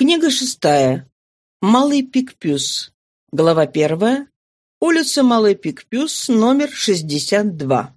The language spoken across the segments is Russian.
Книга шестая. Малый Пикпюс. Глава первая. Улица Малый Пикпюс, номер 62.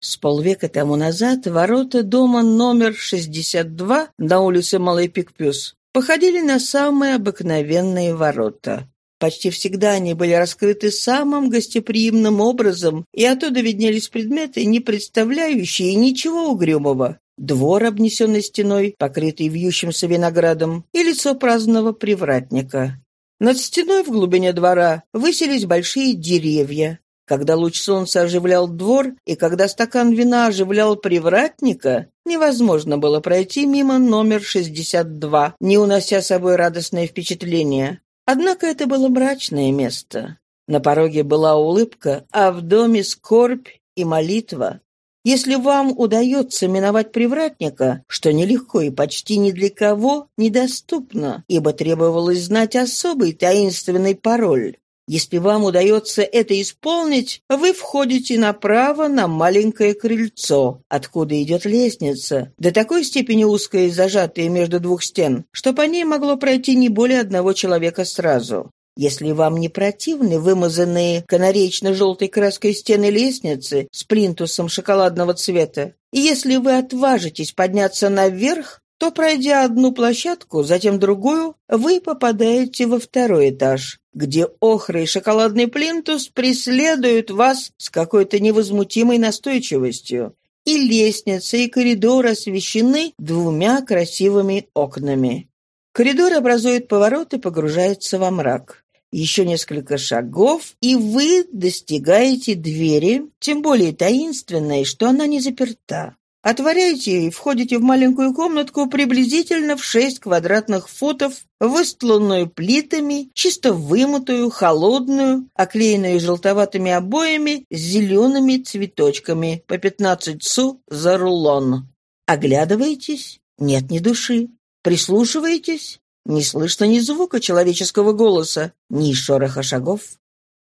С полвека тому назад ворота дома номер 62 на улице Малый Пикпюс походили на самые обыкновенные ворота. Почти всегда они были раскрыты самым гостеприимным образом, и оттуда виднелись предметы, не представляющие ничего угрюмого двор, обнесенный стеной, покрытый вьющимся виноградом, и лицо праздного привратника. Над стеной в глубине двора высились большие деревья. Когда луч солнца оживлял двор, и когда стакан вина оживлял привратника, невозможно было пройти мимо номер 62, не унося с собой радостное впечатление. Однако это было мрачное место. На пороге была улыбка, а в доме скорбь и молитва. Если вам удается миновать привратника, что нелегко и почти ни для кого недоступно, ибо требовалось знать особый таинственный пароль, если вам удается это исполнить, вы входите направо на маленькое крыльцо, откуда идет лестница, до такой степени узкая и зажатая между двух стен, что по ней могло пройти не более одного человека сразу. Если вам не противны вымазанные канареечно-желтой краской стены лестницы с плинтусом шоколадного цвета, и если вы отважитесь подняться наверх, то, пройдя одну площадку, затем другую, вы попадаете во второй этаж, где охра и шоколадный плинтус преследуют вас с какой-то невозмутимой настойчивостью. И лестница, и коридор освещены двумя красивыми окнами. Коридор образует поворот и погружается во мрак. Еще несколько шагов, и вы достигаете двери, тем более таинственной, что она не заперта. Отворяете и входите в маленькую комнатку приблизительно в шесть квадратных футов, выстланную плитами, чисто вымытую, холодную, оклеенную желтоватыми обоями с зелеными цветочками по 15 су за рулон. Оглядываетесь? Нет ни души. Прислушиваетесь? Не слышно ни звука человеческого голоса, ни шороха шагов.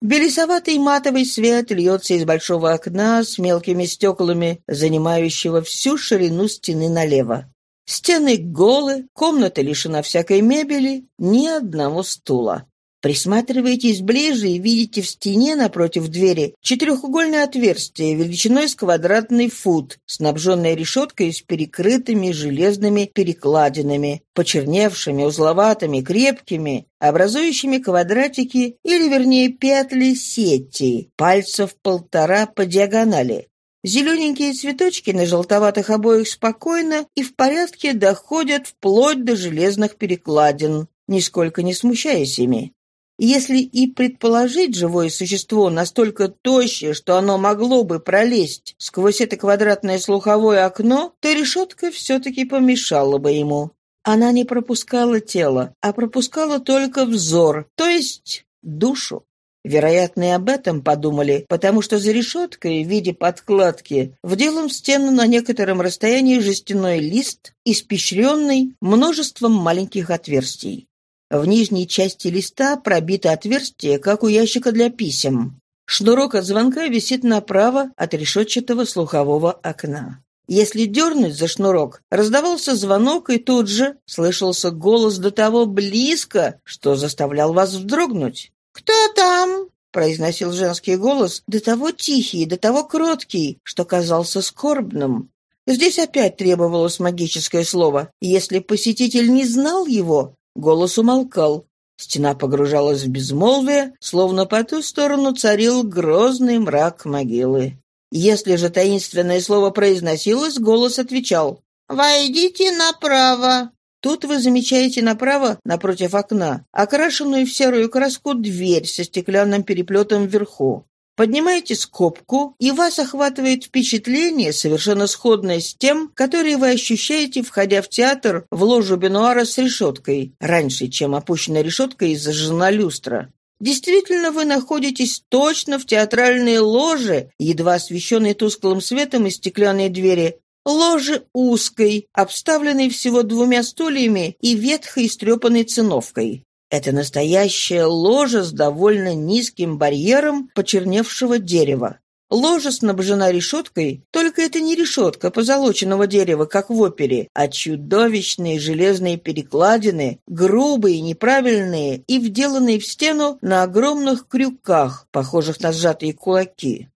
Белесоватый матовый свет льется из большого окна с мелкими стеклами, занимающего всю ширину стены налево. Стены голы, комната лишена всякой мебели, ни одного стула. Присматриваетесь ближе и видите в стене напротив двери четырехугольное отверстие величиной с квадратный фут, снабженное решеткой с перекрытыми железными перекладинами, почерневшими, узловатыми, крепкими, образующими квадратики или, вернее, петли сети, пальцев полтора по диагонали. Зелененькие цветочки на желтоватых обоях спокойно и в порядке доходят вплоть до железных перекладин, нисколько не смущаясь ими. Если и предположить живое существо настолько тощее, что оно могло бы пролезть сквозь это квадратное слуховое окно, то решетка все-таки помешала бы ему. Она не пропускала тело, а пропускала только взор, то есть душу. Вероятно, и об этом подумали, потому что за решеткой в виде подкладки вделан в стену на некотором расстоянии жестяной лист, испещренный множеством маленьких отверстий. В нижней части листа пробито отверстие, как у ящика для писем. Шнурок от звонка висит направо от решетчатого слухового окна. Если дернуть за шнурок, раздавался звонок, и тут же слышался голос до того близко, что заставлял вас вздрогнуть. «Кто там?» — произносил женский голос, до того тихий, до того кроткий, что казался скорбным. Здесь опять требовалось магическое слово. Если посетитель не знал его, Голос умолкал. Стена погружалась в безмолвие, словно по ту сторону царил грозный мрак могилы. Если же таинственное слово произносилось, голос отвечал «Войдите направо». Тут вы замечаете направо, напротив окна, окрашенную в серую краску дверь со стеклянным переплетом вверху. Поднимаете скобку, и вас охватывает впечатление, совершенно сходное с тем, которое вы ощущаете, входя в театр в ложу Бенуара с решеткой, раньше, чем опущена решетка и зажжена люстра. Действительно, вы находитесь точно в театральной ложе, едва освещенной тусклым светом из стеклянной двери, ложе узкой, обставленной всего двумя стульями и ветхой стрепанной циновкой. Это настоящая ложа с довольно низким барьером почерневшего дерева. Ложа снабжена решеткой, только это не решетка позолоченного дерева, как в опере, а чудовищные железные перекладины, грубые, неправильные и вделанные в стену на огромных крюках, похожих на сжатые кулаки.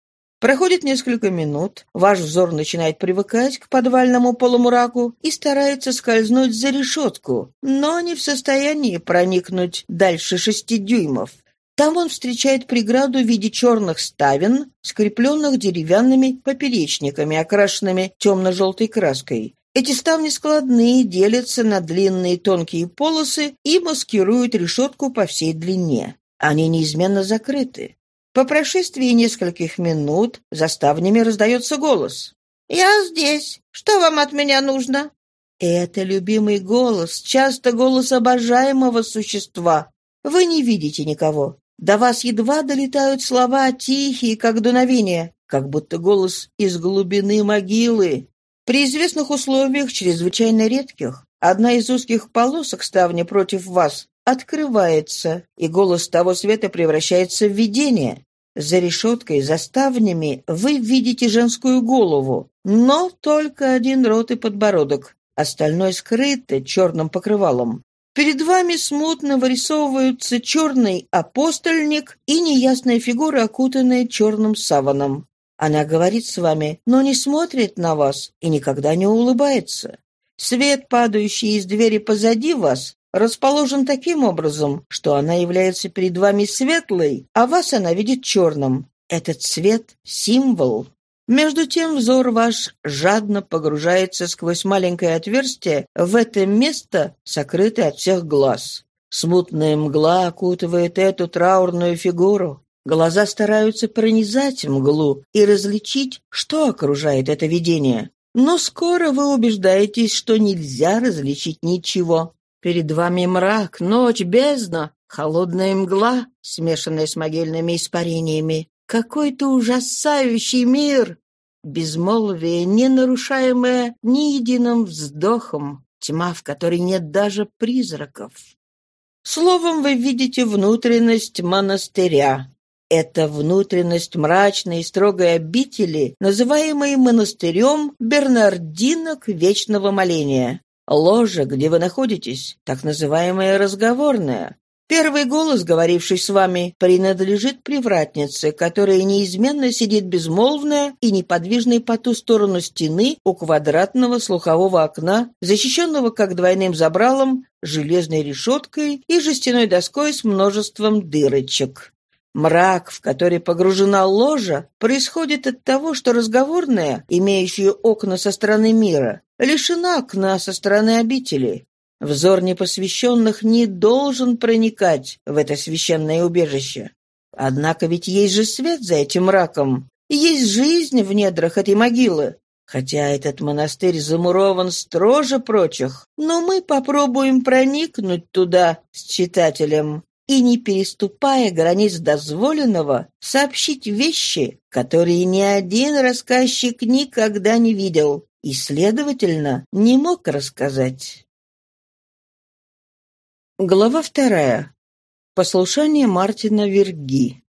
Проходит несколько минут, ваш взор начинает привыкать к подвальному полумраку и старается скользнуть за решетку, но не в состоянии проникнуть дальше шести дюймов. Там он встречает преграду в виде черных ставен, скрепленных деревянными поперечниками, окрашенными темно-желтой краской. Эти ставни складные, делятся на длинные тонкие полосы и маскируют решетку по всей длине. Они неизменно закрыты. По прошествии нескольких минут за ставнями раздается голос. «Я здесь. Что вам от меня нужно?» Это любимый голос, часто голос обожаемого существа. Вы не видите никого. До вас едва долетают слова, тихие, как дуновение, как будто голос из глубины могилы. При известных условиях, чрезвычайно редких, одна из узких полосок ставни против вас открывается, и голос того света превращается в видение. За решеткой, за ставнями вы видите женскую голову, но только один рот и подбородок, остальное скрыто черным покрывалом. Перед вами смутно вырисовываются черный апостольник и неясная фигура, окутанная черным саваном. Она говорит с вами, но не смотрит на вас и никогда не улыбается. Свет, падающий из двери позади вас, расположен таким образом, что она является перед вами светлой, а вас она видит черным. Этот цвет — символ. Между тем взор ваш жадно погружается сквозь маленькое отверстие в это место, сокрытое от всех глаз. Смутная мгла окутывает эту траурную фигуру. Глаза стараются пронизать мглу и различить, что окружает это видение. Но скоро вы убеждаетесь, что нельзя различить ничего. Перед вами мрак, ночь, бездна, холодная мгла, смешанная с могильными испарениями. Какой-то ужасающий мир! Безмолвие, не нарушаемое ни единым вздохом, тьма, в которой нет даже призраков. Словом, вы видите внутренность монастыря. Это внутренность мрачной и строгой обители, называемой монастырем Бернардинок Вечного Моления. Ложа, где вы находитесь, так называемая разговорная. Первый голос, говоривший с вами, принадлежит привратнице, которая неизменно сидит безмолвная и неподвижной по ту сторону стены у квадратного слухового окна, защищенного как двойным забралом, железной решеткой и жестяной доской с множеством дырочек. Мрак, в который погружена ложа, происходит от того, что разговорная, имеющая окна со стороны мира, лишена окна со стороны обители. Взор непосвященных не должен проникать в это священное убежище. Однако ведь есть же свет за этим мраком, есть жизнь в недрах этой могилы. Хотя этот монастырь замурован строже прочих, но мы попробуем проникнуть туда с читателем и, не переступая границ дозволенного, сообщить вещи, которые ни один рассказчик никогда не видел и, следовательно, не мог рассказать. Глава вторая. Послушание Мартина Верги.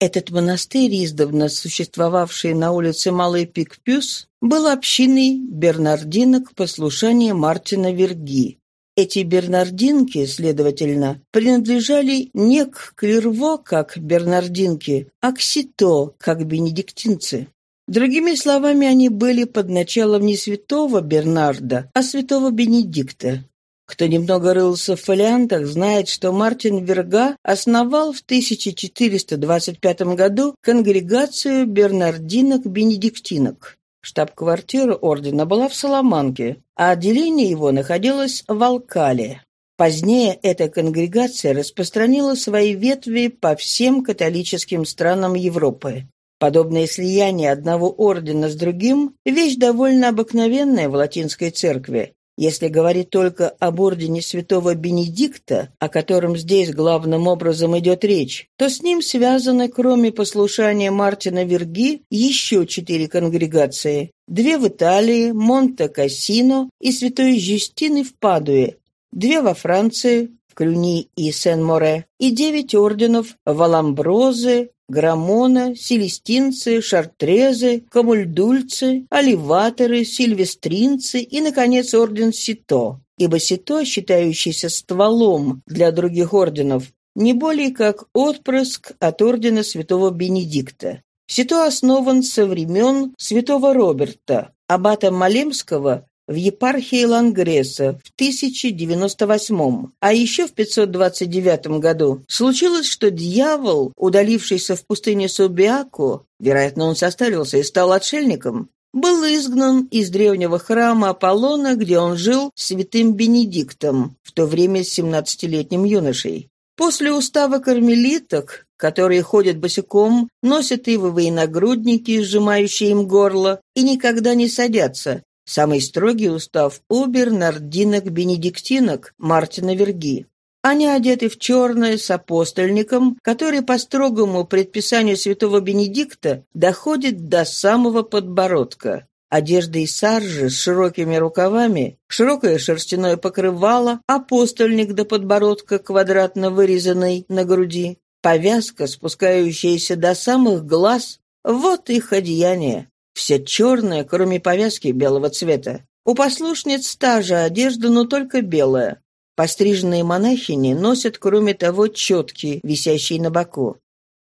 Этот монастырь, издавна существовавший на улице Малый Пикпюс, был общиной бернардинок послушания Мартина Верги. Эти бернардинки, следовательно, принадлежали не к Клерво, как бернардинки, а к Сито, как бенедиктинцы. Другими словами, они были под началом не святого Бернарда, а святого Бенедикта. Кто немного рылся в фолиантах, знает, что Мартин Верга основал в 1425 году конгрегацию бернардинок-бенедиктинок. Штаб-квартира ордена была в Соломанке, а отделение его находилось в Алкале. Позднее эта конгрегация распространила свои ветви по всем католическим странам Европы. Подобное слияние одного ордена с другим – вещь довольно обыкновенная в латинской церкви, если говорить только об ордене святого Бенедикта, о котором здесь главным образом идет речь, то с ним связаны, кроме послушания Мартина Верги, еще четыре конгрегации. Две в Италии, Монте-Кассино и святой Жюстины в Падуе, две во Франции, в Клюни и Сен-Море, и девять орденов в Аламброзе, граммона, селестинцы, шартрезы, камульдульцы, оливаторы, сильвестринцы и, наконец, орден Сито, ибо Сито, считающийся стволом для других орденов, не более как отпрыск от ордена святого Бенедикта. Сито основан со времен святого Роберта, аббата Малемского в епархии Лангреса в 1098, а еще в 529 году случилось, что дьявол, удалившийся в пустыне Субиаку, вероятно, он состарился и стал отшельником, был изгнан из древнего храма Аполлона, где он жил святым Бенедиктом, в то время с 17-летним юношей. После устава кармелиток, которые ходят босиком, носят ивовые нагрудники, сжимающие им горло, и никогда не садятся, Самый строгий устав у бернардинок-бенедиктинок Мартина Верги. Они одеты в черное с апостольником, который по строгому предписанию святого Бенедикта доходит до самого подбородка. Одежда из саржи с широкими рукавами, широкое шерстяное покрывало, апостольник до подбородка квадратно вырезанный на груди, повязка, спускающаяся до самых глаз — вот их одеяние. Все черное, кроме повязки белого цвета. У послушниц та же одежда, но только белая. Постриженные монахини носят, кроме того, четки, висящие на боку.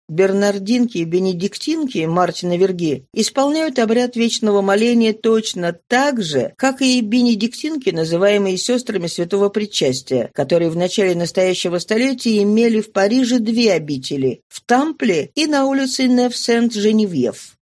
Бернардинки и бенедиктинки Мартина Верги исполняют обряд вечного моления точно так же, как и бенедиктинки, называемые сестрами святого причастия, которые в начале настоящего столетия имели в Париже две обители – в Тампле и на улице Нев-Сент-Женевьев.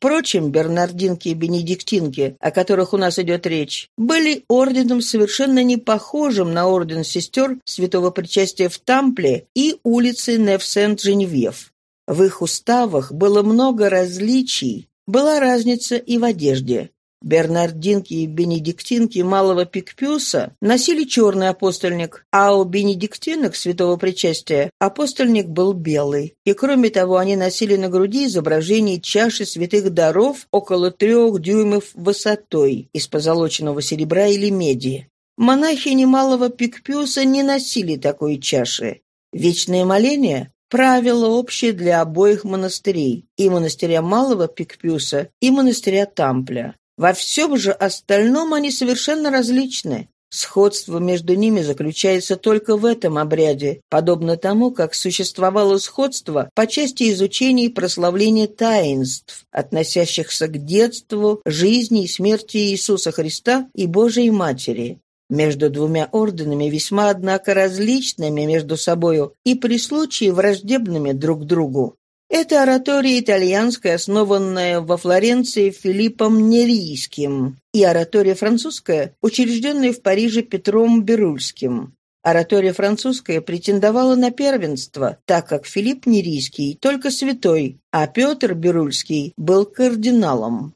Впрочем, бернардинки и бенедиктинки, о которых у нас идет речь, были орденом совершенно не похожим на орден сестер святого причастия в Тампле и улице Нев-Сент-Женевьев. В их уставах было много различий, была разница и в одежде. Бернардинки и бенедиктинки малого Пикпюса носили черный апостольник, а у бенедиктинок святого причастия апостольник был белый. И кроме того, они носили на груди изображение чаши святых даров около трех дюймов высотой из позолоченного серебра или меди. Монахини малого Пикпюса не носили такой чаши. Вечное моление правило общее для обоих монастырей, и монастыря Малого Пикпюса, и монастыря Тампля. Во всем же остальном они совершенно различны. Сходство между ними заключается только в этом обряде, подобно тому, как существовало сходство по части изучения и прославления таинств, относящихся к детству, жизни и смерти Иисуса Христа и Божией Матери. Между двумя орденами весьма, однако, различными между собою и при случае враждебными друг другу. Это оратория итальянская, основанная во Флоренции Филиппом Нерийским, и оратория французская, учрежденная в Париже Петром Берульским. Оратория французская претендовала на первенство, так как Филипп Нерийский только святой, а Петр Берульский был кардиналом.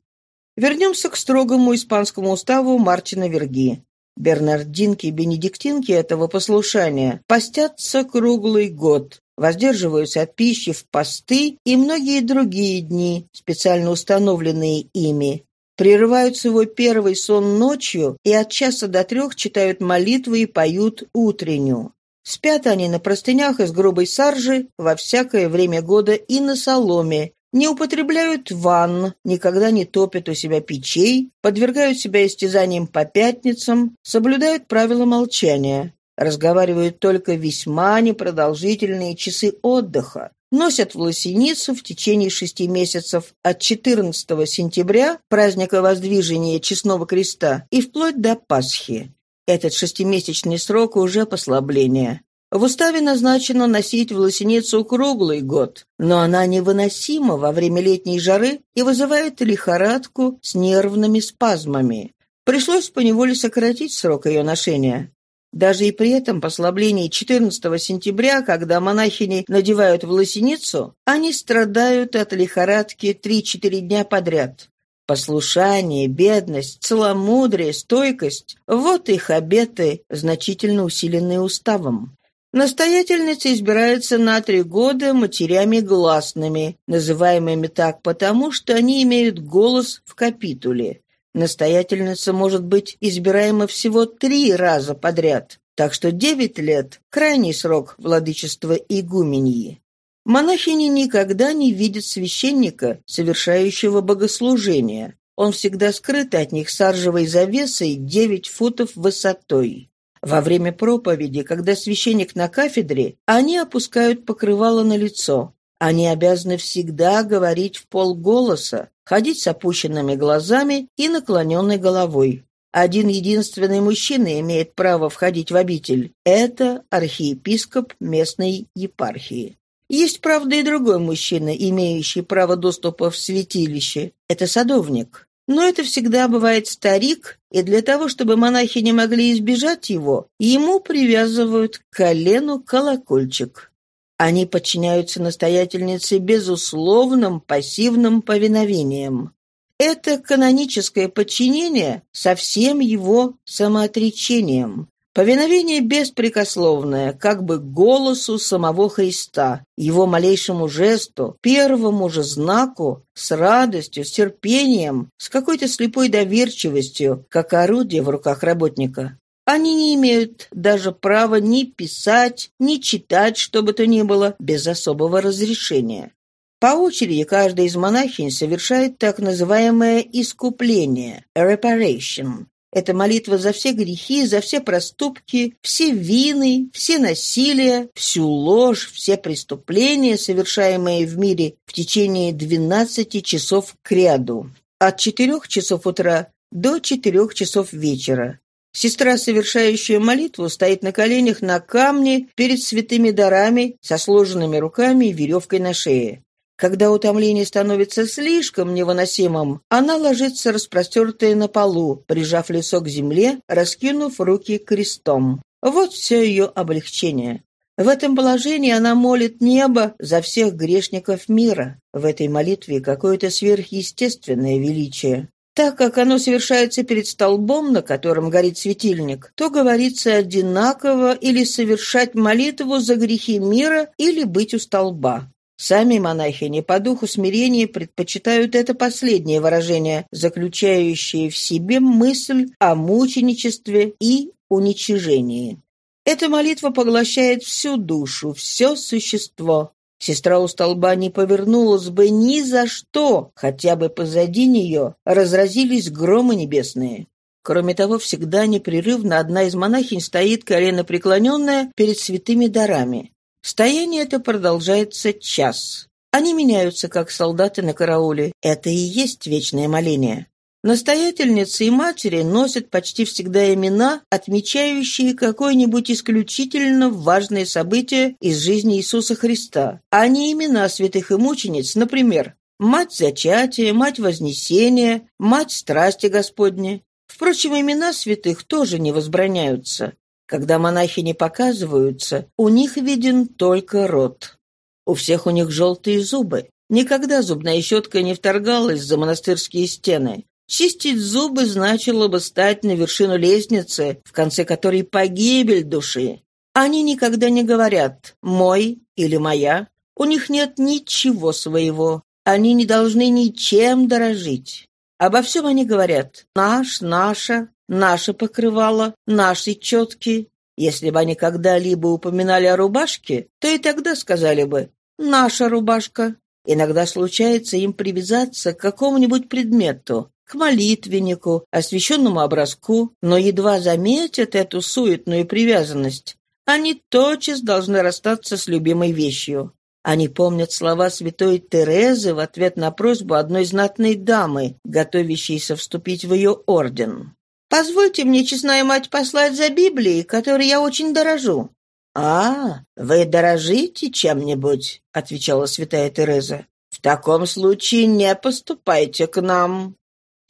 Вернемся к строгому испанскому уставу Мартина Верги. Бернардинки и бенедиктинки этого послушания постятся круглый год, воздерживаются от пищи в посты и многие другие дни, специально установленные ими. Прерывают свой первый сон ночью и от часа до трех читают молитвы и поют утреннюю. Спят они на простынях из грубой саржи во всякое время года и на соломе, не употребляют ванн, никогда не топят у себя печей, подвергают себя истязаниям по пятницам, соблюдают правила молчания разговаривают только весьма непродолжительные часы отдыха, носят в лосиницу в течение шести месяцев от 14 сентября, праздника воздвижения Честного Креста, и вплоть до Пасхи. Этот шестимесячный срок уже послабление. В уставе назначено носить в лосиницу круглый год, но она невыносима во время летней жары и вызывает лихорадку с нервными спазмами. Пришлось поневоле сократить срок ее ношения. Даже и при этом послаблении 14 сентября, когда монахини надевают волосиницу, они страдают от лихорадки 3-4 дня подряд. Послушание, бедность, целомудрие, стойкость – вот их обеты, значительно усиленные уставом. Настоятельница избирается на три года матерями гласными, называемыми так потому, что они имеют голос в капитуле. Настоятельница может быть избираема всего три раза подряд, так что девять лет – крайний срок владычества игуменьи. Монахини никогда не видят священника, совершающего богослужение. Он всегда скрыт от них саржевой завесой девять футов высотой. Во время проповеди, когда священник на кафедре, они опускают покрывало на лицо. Они обязаны всегда говорить в полголоса, ходить с опущенными глазами и наклоненной головой. Один единственный мужчина имеет право входить в обитель. Это архиепископ местной епархии. Есть, правда, и другой мужчина, имеющий право доступа в святилище. Это садовник. Но это всегда бывает старик, и для того, чтобы монахи не могли избежать его, ему привязывают к колену колокольчик. Они подчиняются настоятельнице безусловным пассивным повиновением. Это каноническое подчинение со всем его самоотречением. Повиновение беспрекословное, как бы голосу самого Христа, его малейшему жесту, первому же знаку, с радостью, с терпением, с какой-то слепой доверчивостью, как орудие в руках работника. Они не имеют даже права ни писать, ни читать, что бы то ни было, без особого разрешения. По очереди каждая из монахинь совершает так называемое искупление – reparation, это молитва за все грехи, за все проступки, все вины, все насилия, всю ложь, все преступления, совершаемые в мире в течение 12 часов к ряду. От 4 часов утра до 4 часов вечера. Сестра, совершающая молитву, стоит на коленях на камне перед святыми дарами со сложенными руками и веревкой на шее. Когда утомление становится слишком невыносимым, она ложится распростертая на полу, прижав лицо к земле, раскинув руки крестом. Вот все ее облегчение. В этом положении она молит небо за всех грешников мира. В этой молитве какое-то сверхъестественное величие. Так как оно совершается перед столбом, на котором горит светильник, то говорится одинаково или совершать молитву за грехи мира, или быть у столба. Сами монахини по духу смирения предпочитают это последнее выражение, заключающее в себе мысль о мученичестве и уничижении. Эта молитва поглощает всю душу, все существо. Сестра у столба не повернулась бы ни за что, хотя бы позади нее разразились громы небесные. Кроме того, всегда непрерывно одна из монахинь стоит колено преклоненная перед святыми дарами. Стояние это продолжается час. Они меняются, как солдаты на карауле. Это и есть вечное моление. Настоятельницы и матери носят почти всегда имена, отмечающие какое-нибудь исключительно важное событие из жизни Иисуса Христа, а не имена святых и мучениц, например, мать зачатия, мать вознесения, мать страсти Господне. Впрочем, имена святых тоже не возбраняются. Когда монахи не показываются, у них виден только рот. У всех у них желтые зубы. Никогда зубная щетка не вторгалась за монастырские стены. Чистить зубы значило бы стать на вершину лестницы, в конце которой погибель души. Они никогда не говорят «мой» или «моя». У них нет ничего своего. Они не должны ничем дорожить. Обо всем они говорят «наш», «наша», Наше покрывало, наши четки. Если бы они когда-либо упоминали о рубашке, то и тогда сказали бы «наша рубашка». Иногда случается им привязаться к какому-нибудь предмету, к молитвеннику, освященному образку, но едва заметят эту суетную привязанность, они тотчас должны расстаться с любимой вещью. Они помнят слова святой Терезы в ответ на просьбу одной знатной дамы, готовящейся вступить в ее орден. Позвольте мне, честная мать, послать за Библией, которой я очень дорожу». «А, вы дорожите чем-нибудь?» — отвечала святая Тереза. «В таком случае не поступайте к нам».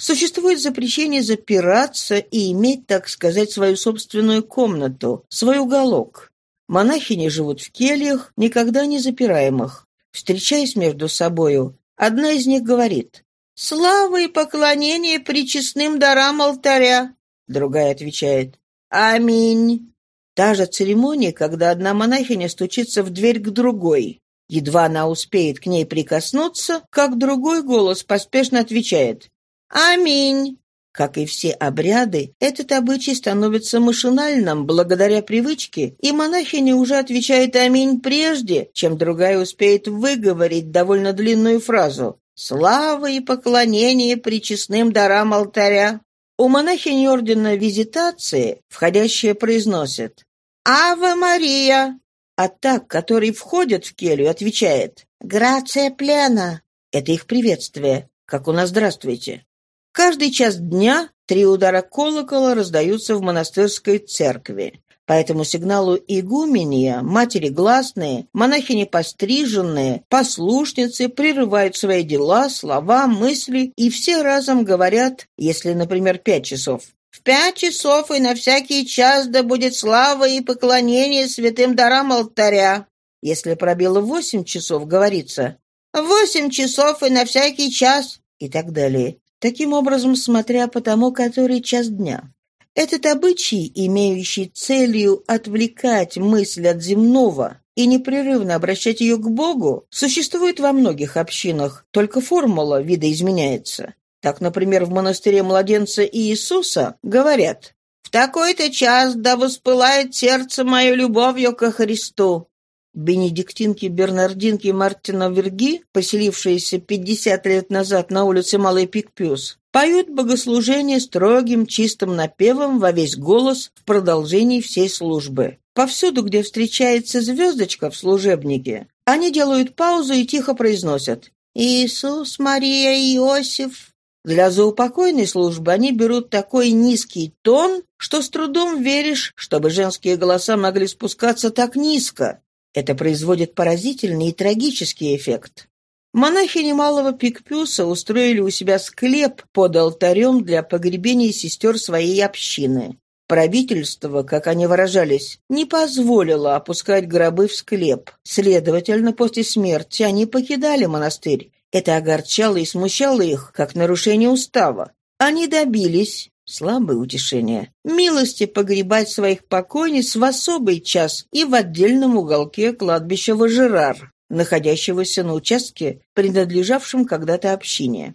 Существует запрещение запираться и иметь, так сказать, свою собственную комнату, свой уголок. Монахини живут в кельях, никогда не запираемых. Встречаясь между собою, одна из них говорит «Слава и поклонение причестным дарам алтаря!» Другая отвечает «Аминь!» Та же церемония, когда одна монахиня стучится в дверь к другой. Едва она успеет к ней прикоснуться, как другой голос поспешно отвечает «Аминь!» Как и все обряды, этот обычай становится машинальным благодаря привычке, и монахиня уже отвечает «Аминь» прежде, чем другая успеет выговорить довольно длинную фразу «Слава и поклонение причестным дарам алтаря». У монахини ордена Визитации входящая произносит «Ава Мария!» А так, который входит в келью, отвечает «Грация плена». Это их приветствие, как у нас «Здравствуйте». Каждый час дня три удара колокола раздаются в монастырской церкви. По этому сигналу игумения, матери гласные, монахини постриженные, послушницы прерывают свои дела, слова, мысли, и все разом говорят, если, например, пять часов. В пять часов и на всякий час да будет слава и поклонение святым дарам алтаря. Если пробило восемь часов, говорится «восемь часов и на всякий час» и так далее таким образом, смотря по тому, который час дня. Этот обычай, имеющий целью отвлекать мысль от земного и непрерывно обращать ее к Богу, существует во многих общинах, только формула видоизменяется. Так, например, в монастыре младенца Иисуса говорят «В такой-то час да воспылает сердце мое любовью ко Христу». Бенедиктинки-бернардинки Мартина Верги, поселившиеся 50 лет назад на улице Малый Пикпюс, поют богослужение строгим чистым напевом во весь голос в продолжении всей службы. Повсюду, где встречается звездочка в служебнике, они делают паузу и тихо произносят «Иисус, Мария, Иосиф». Для заупокойной службы они берут такой низкий тон, что с трудом веришь, чтобы женские голоса могли спускаться так низко. Это производит поразительный и трагический эффект. Монахи немалого Пикпюса устроили у себя склеп под алтарем для погребения сестер своей общины. Правительство, как они выражались, не позволило опускать гробы в склеп. Следовательно, после смерти они покидали монастырь. Это огорчало и смущало их, как нарушение устава. Они добились, Слабое утешение. Милости погребать своих покойниц в особый час и в отдельном уголке кладбища Важерар, находящегося на участке, принадлежавшем когда-то общине.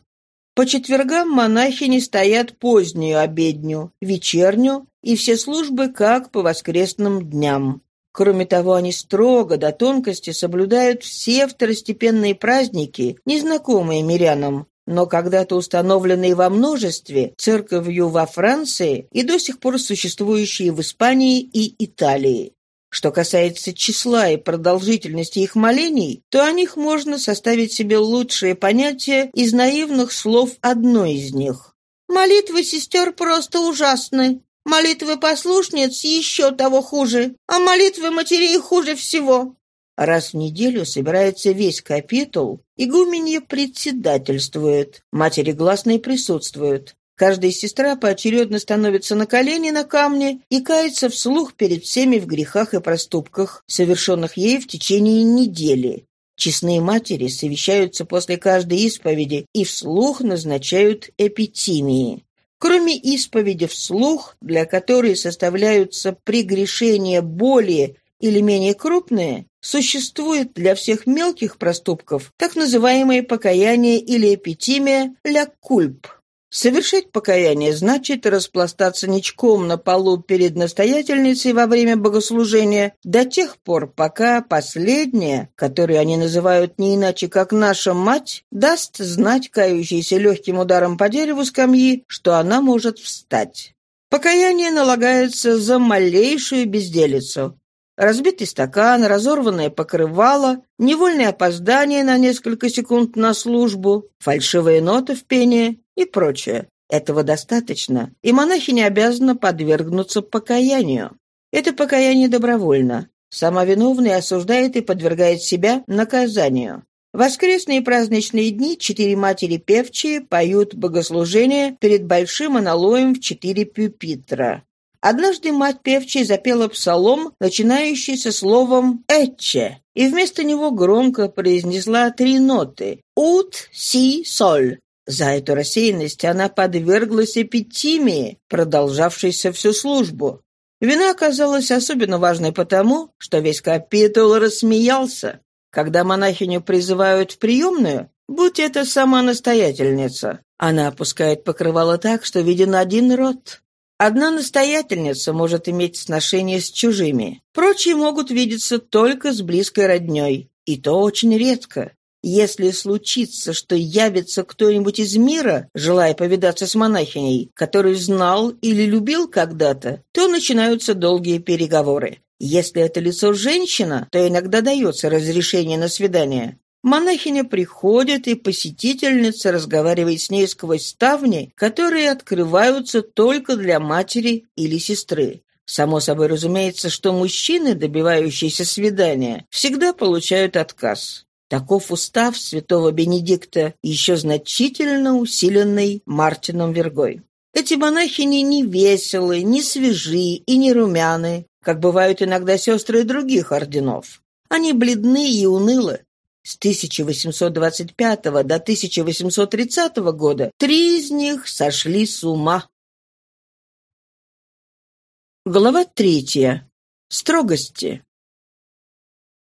По четвергам монахини стоят позднюю обедню, вечерню и все службы как по воскресным дням. Кроме того, они строго до тонкости соблюдают все второстепенные праздники, незнакомые мирянам, но когда-то установленные во множестве церковью во Франции и до сих пор существующие в Испании и Италии. Что касается числа и продолжительности их молений, то о них можно составить себе лучшее понятие из наивных слов одной из них. «Молитвы сестер просто ужасны. Молитвы послушниц еще того хуже, а молитвы матерей хуже всего. Раз в неделю собирается весь капитул, игуменья председательствует, матери гласные присутствуют. Каждая сестра поочередно становится на колени на камне и кается вслух перед всеми в грехах и проступках, совершенных ей в течение недели. Честные матери совещаются после каждой исповеди и вслух назначают эпитимии. Кроме исповеди вслух, для которой составляются прегрешения более или менее крупные, существует для всех мелких проступков так называемое покаяние или эпитимия «ля кульп». Совершить покаяние значит распластаться ничком на полу перед настоятельницей во время богослужения до тех пор, пока последняя, которую они называют не иначе как «наша мать», даст знать кающейся легким ударом по дереву скамьи, что она может встать. Покаяние налагается за малейшую безделицу. Разбитый стакан, разорванное покрывало, невольное опоздание на несколько секунд на службу, фальшивые ноты в пении и прочее. Этого достаточно, и монахи не обязаны подвергнуться покаянию. Это покаяние добровольно. Сама виновная осуждает и подвергает себя наказанию. Воскресные праздничные дни четыре матери певчие поют богослужение перед большим аналоем в четыре пюпитра. Однажды мать певчей запела псалом, начинающийся словом «этче», и вместо него громко произнесла три ноты «ут, си, соль». За эту рассеянность она подверглась эпитимии, продолжавшейся всю службу. Вина оказалась особенно важной потому, что весь капитул рассмеялся. Когда монахиню призывают в приемную, Будь это сама настоятельница. Она опускает покрывало так, что виден один рот. Одна настоятельница может иметь сношение с чужими. Прочие могут видеться только с близкой родней. И то очень редко. Если случится, что явится кто-нибудь из мира, желая повидаться с монахиней, который знал или любил когда-то, то начинаются долгие переговоры. Если это лицо женщина, то иногда дается разрешение на свидание. Монахиня приходит, и посетительница разговаривает с ней сквозь ставни, которые открываются только для матери или сестры. Само собой разумеется, что мужчины, добивающиеся свидания, всегда получают отказ. Таков устав святого Бенедикта, еще значительно усиленный Мартином Вергой. Эти монахини не веселы, не свежи и не румяны, как бывают иногда сестры других орденов. Они бледны и унылы. С 1825 до 1830 года три из них сошли с ума. Глава третья. Строгости.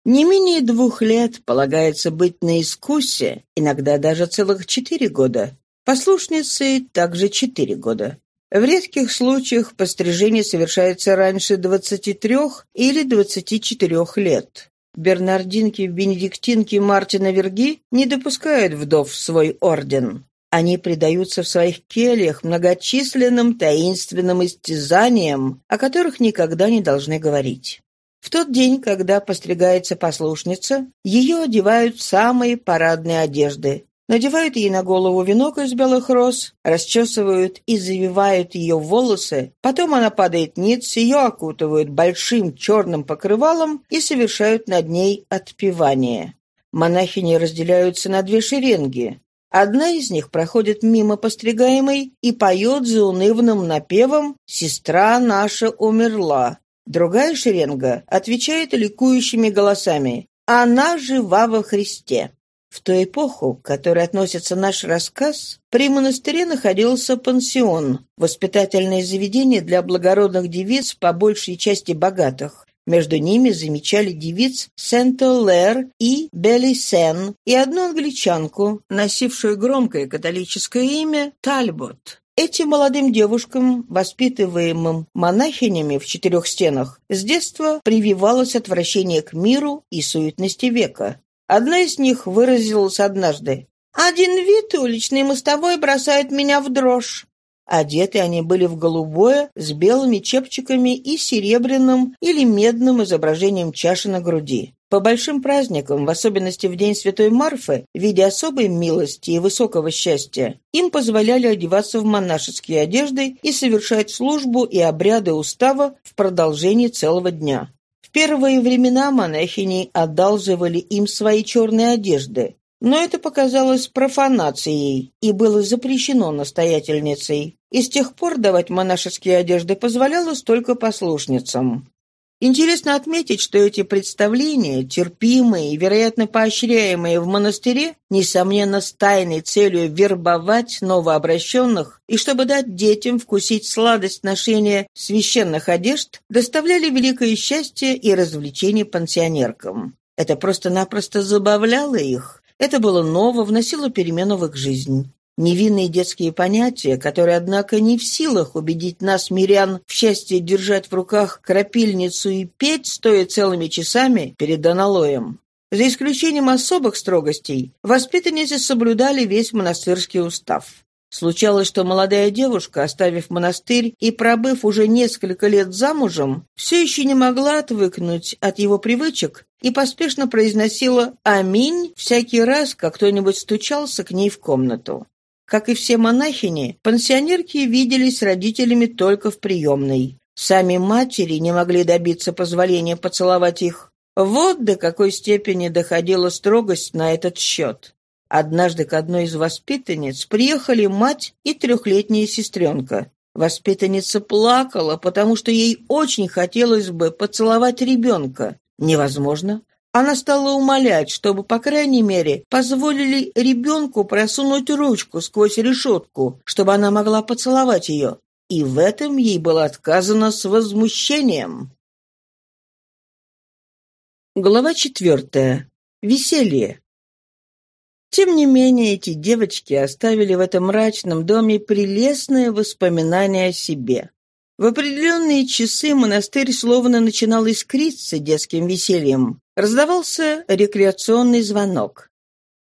Не менее двух лет полагается быть на искусе, иногда даже целых четыре года. Послушницей также четыре года. В редких случаях пострижение совершается раньше 23 или 24 лет. Бернардинки-бенедиктинки Мартина Верги не допускают вдов в свой орден. Они предаются в своих кельях многочисленным таинственным истязаниям, о которых никогда не должны говорить. В тот день, когда постригается послушница, ее одевают в самые парадные одежды, надевают ей на голову венок из белых роз, расчесывают и завивают ее волосы, потом она падает ниц, ее окутывают большим черным покрывалом и совершают над ней отпевание. Монахини разделяются на две шеренги. Одна из них проходит мимо постригаемой и поет за унывным напевом «Сестра наша умерла», Другая шеренга отвечает ликующими голосами «Она жива во Христе». В ту эпоху, к которой относится наш рассказ, при монастыре находился пансион, воспитательное заведение для благородных девиц, по большей части богатых. Между ними замечали девиц Сент-Олер и Белли Сен и одну англичанку, носившую громкое католическое имя Тальбот. Этим молодым девушкам, воспитываемым монахинями в четырех стенах, с детства прививалось отвращение к миру и суетности века. Одна из них выразилась однажды. «Один вид уличной мостовой бросает меня в дрожь». Одеты они были в голубое, с белыми чепчиками и серебряным или медным изображением чаши на груди. По большим праздникам, в особенности в День Святой Марфы, в виде особой милости и высокого счастья, им позволяли одеваться в монашеские одежды и совершать службу и обряды устава в продолжении целого дня. Первые времена монахини одалживали им свои черные одежды, но это показалось профанацией и было запрещено настоятельницей. И с тех пор давать монашеские одежды позволялось только послушницам. Интересно отметить, что эти представления, терпимые и, вероятно, поощряемые в монастыре, несомненно, с тайной целью вербовать новообращенных и чтобы дать детям вкусить сладость ношения священных одежд, доставляли великое счастье и развлечение пансионеркам. Это просто-напросто забавляло их. Это было ново, вносило перемену в их жизнь. Невинные детские понятия, которые, однако, не в силах убедить нас, мирян, в счастье держать в руках крапильницу и петь, стоя целыми часами перед аналоем. За исключением особых строгостей, воспитанницы соблюдали весь монастырский устав. Случалось, что молодая девушка, оставив монастырь и пробыв уже несколько лет замужем, все еще не могла отвыкнуть от его привычек и поспешно произносила «Аминь» всякий раз, как кто-нибудь стучался к ней в комнату. Как и все монахини, пансионерки виделись с родителями только в приемной. Сами матери не могли добиться позволения поцеловать их. Вот до какой степени доходила строгость на этот счет. Однажды к одной из воспитанниц приехали мать и трехлетняя сестренка. Воспитанница плакала, потому что ей очень хотелось бы поцеловать ребенка. Невозможно. Она стала умолять, чтобы, по крайней мере, позволили ребенку просунуть ручку сквозь решетку, чтобы она могла поцеловать ее. И в этом ей было отказано с возмущением. Глава четвертая. Веселье. Тем не менее, эти девочки оставили в этом мрачном доме прелестное воспоминание о себе. В определенные часы монастырь словно начинал искриться детским весельем. Раздавался рекреационный звонок.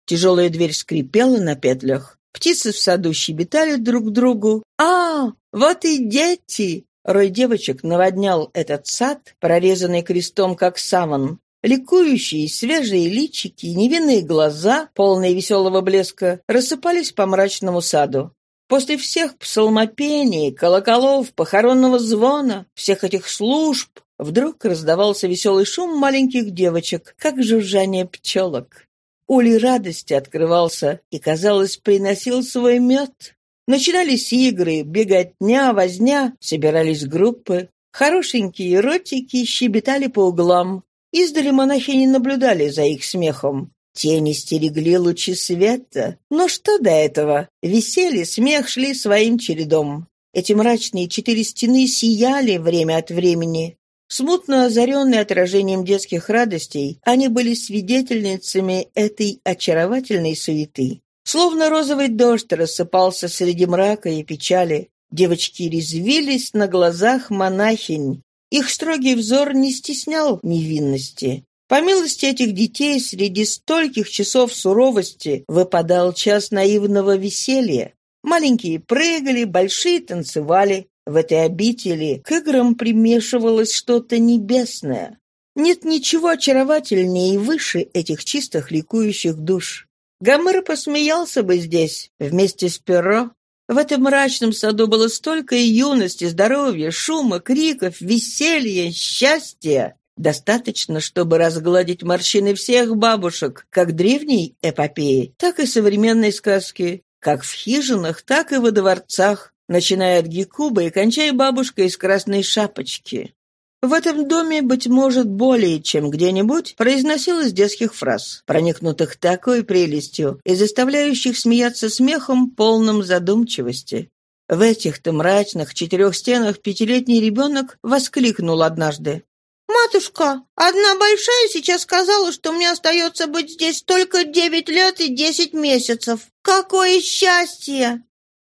Тяжелая дверь скрипела на петлях. Птицы в саду щебетали друг другу. «А, вот и дети!» Рой девочек наводнял этот сад, прорезанный крестом, как саван. Ликующие, свежие личики, невинные глаза, полные веселого блеска, рассыпались по мрачному саду. После всех псалмопений, колоколов, похоронного звона, всех этих служб, вдруг раздавался веселый шум маленьких девочек, как жужжание пчелок. Улей радости открывался и, казалось, приносил свой мед. Начинались игры, беготня, возня, собирались группы. Хорошенькие ротики щебетали по углам. Издали монахи не наблюдали за их смехом. Тени стерегли лучи света. Но что до этого? Веселье, смех шли своим чередом. Эти мрачные четыре стены сияли время от времени. Смутно озаренные отражением детских радостей, они были свидетельницами этой очаровательной суеты. Словно розовый дождь рассыпался среди мрака и печали. Девочки резвились на глазах монахинь, их строгий взор не стеснял невинности. По милости этих детей среди стольких часов суровости выпадал час наивного веселья. Маленькие прыгали, большие танцевали. В этой обители к играм примешивалось что-то небесное. Нет ничего очаровательнее и выше этих чистых ликующих душ. Гомер посмеялся бы здесь, вместе с Перро, в этом мрачном саду было столько юности, здоровья, шума, криков, веселья, счастья. Достаточно, чтобы разгладить морщины всех бабушек, как древней эпопеи, так и современной сказки, как в хижинах, так и во дворцах, начиная от Гекуба и кончая бабушкой из красной шапочки. В этом доме, быть может, более чем где-нибудь, произносилось детских фраз, проникнутых такой прелестью и заставляющих смеяться смехом, полным задумчивости. В этих-то мрачных четырех стенах пятилетний ребенок воскликнул однажды. «Матушка, одна большая сейчас сказала, что мне остается быть здесь только девять лет и десять месяцев. Какое счастье!»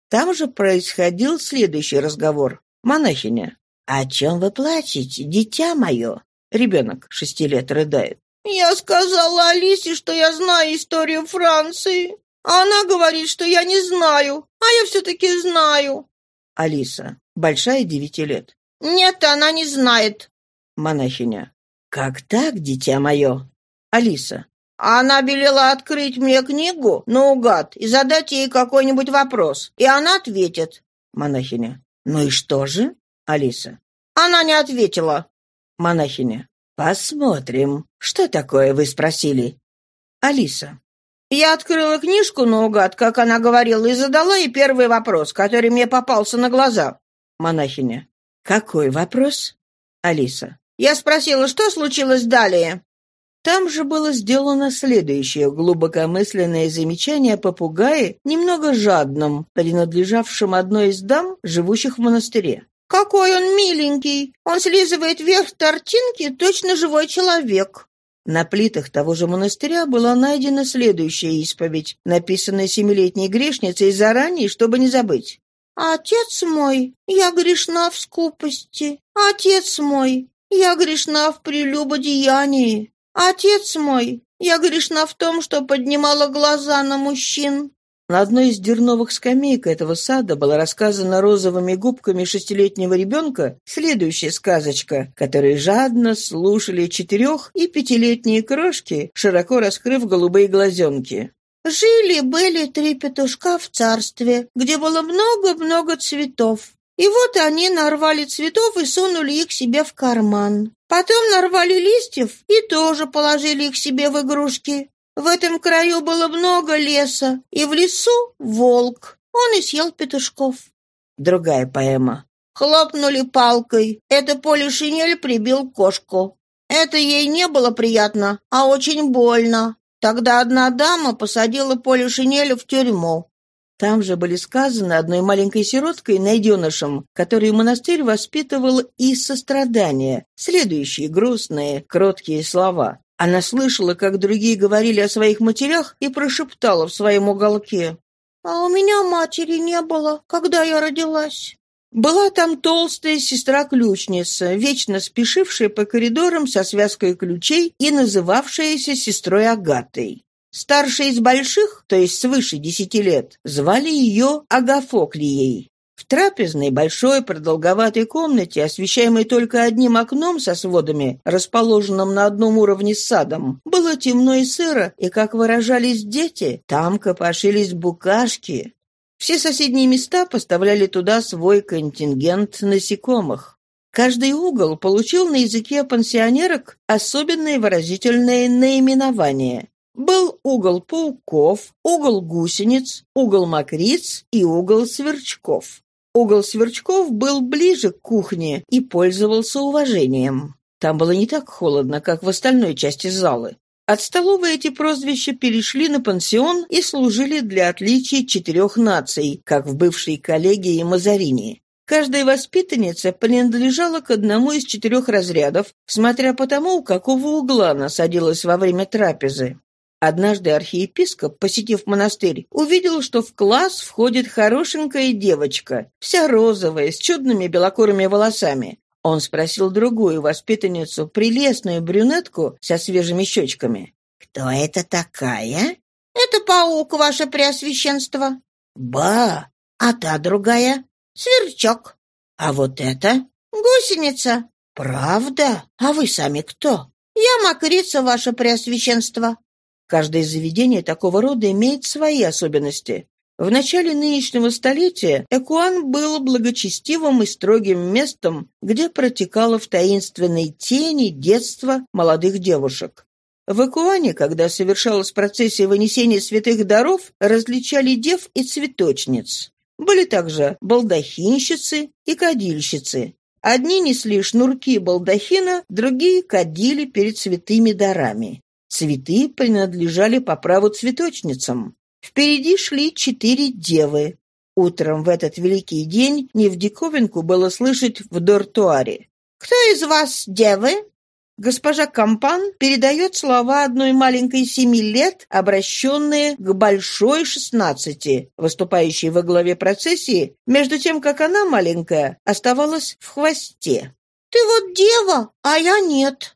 Там же происходил следующий разговор. Монахиня, «О чем вы плачете, дитя мое?» Ребенок шести лет рыдает. «Я сказала Алисе, что я знаю историю Франции. А она говорит, что я не знаю, а я все-таки знаю». Алиса, большая девяти лет. «Нет, она не знает». Монахиня. «Как так, дитя мое?» Алиса. Она велела открыть мне книгу наугад и задать ей какой-нибудь вопрос, и она ответит. Монахиня. Ну и что же? Алиса. Она не ответила. Монахиня. Посмотрим. Что такое, вы спросили? Алиса. Я открыла книжку наугад, как она говорила, и задала ей первый вопрос, который мне попался на глаза. Монахиня. Какой вопрос? Алиса. Я спросила, что случилось далее. Там же было сделано следующее глубокомысленное замечание о попугае, немного жадном, принадлежавшем одной из дам, живущих в монастыре. «Какой он миленький! Он слизывает вверх тортинки, точно живой человек!» На плитах того же монастыря была найдена следующая исповедь, написанная семилетней грешницей заранее, чтобы не забыть. «Отец мой, я грешна в скупости. Отец мой, я грешна в прелюбодеянии. Отец мой, я грешна в том, что поднимала глаза на мужчин. На одной из дерновых скамеек этого сада была рассказана розовыми губками шестилетнего ребенка следующая сказочка, которую жадно слушали четырех- и пятилетние крошки, широко раскрыв голубые глазенки. Жили-были три петушка в царстве, где было много-много цветов. И вот они нарвали цветов и сунули их себе в карман. Потом нарвали листьев и тоже положили их себе в игрушки. В этом краю было много леса, и в лесу волк. Он и съел петушков. Другая поэма. Хлопнули палкой. Это поле шинель прибил кошку. Это ей не было приятно, а очень больно. Тогда одна дама посадила поле шинеля в тюрьму. Там же были сказаны одной маленькой сироткой, найденышем, который монастырь воспитывал из сострадания, следующие грустные, кроткие слова. Она слышала, как другие говорили о своих матерях, и прошептала в своем уголке. «А у меня матери не было, когда я родилась». Была там толстая сестра-ключница, вечно спешившая по коридорам со связкой ключей и называвшаяся сестрой Агатой. Старшая из больших, то есть свыше десяти лет, звали ее Агафоклией. В трапезной большой продолговатой комнате, освещаемой только одним окном со сводами, расположенным на одном уровне с садом, было темно и сыро, и, как выражались дети, там копошились букашки. Все соседние места поставляли туда свой контингент насекомых. Каждый угол получил на языке пансионерок особенное выразительное наименование. Был угол пауков, угол гусениц, угол мокриц и угол сверчков. Угол Сверчков был ближе к кухне и пользовался уважением. Там было не так холодно, как в остальной части залы. От столовой эти прозвища перешли на пансион и служили для отличия четырех наций, как в бывшей коллегии Мазарини. Каждая воспитанница принадлежала к одному из четырех разрядов, смотря по тому, у какого угла она садилась во время трапезы. Однажды архиепископ, посетив монастырь, увидел, что в класс входит хорошенькая девочка, вся розовая, с чудными белокурыми волосами. Он спросил другую воспитанницу, прелестную брюнетку со свежими щечками. «Кто это такая?» «Это паук, ваше преосвященство». «Ба! А та другая?» «Сверчок». «А вот это?» «Гусеница». «Правда? А вы сами кто?» «Я мокрица, ваше преосвященство». Каждое заведение такого рода имеет свои особенности. В начале нынешнего столетия Экуан был благочестивым и строгим местом, где протекало в таинственной тени детство молодых девушек. В Экуане, когда совершалась процессия вынесения святых даров, различали дев и цветочниц. Были также балдахинщицы и кадильщицы. Одни несли шнурки балдахина, другие кадили перед святыми дарами. Цветы принадлежали по праву цветочницам. Впереди шли четыре девы. Утром в этот великий день не в диковинку было слышать в дортуаре. «Кто из вас девы?» Госпожа Кампан передает слова одной маленькой семи лет, обращенные к большой шестнадцати, выступающей во главе процессии, между тем, как она, маленькая, оставалась в хвосте. «Ты вот дева, а я нет.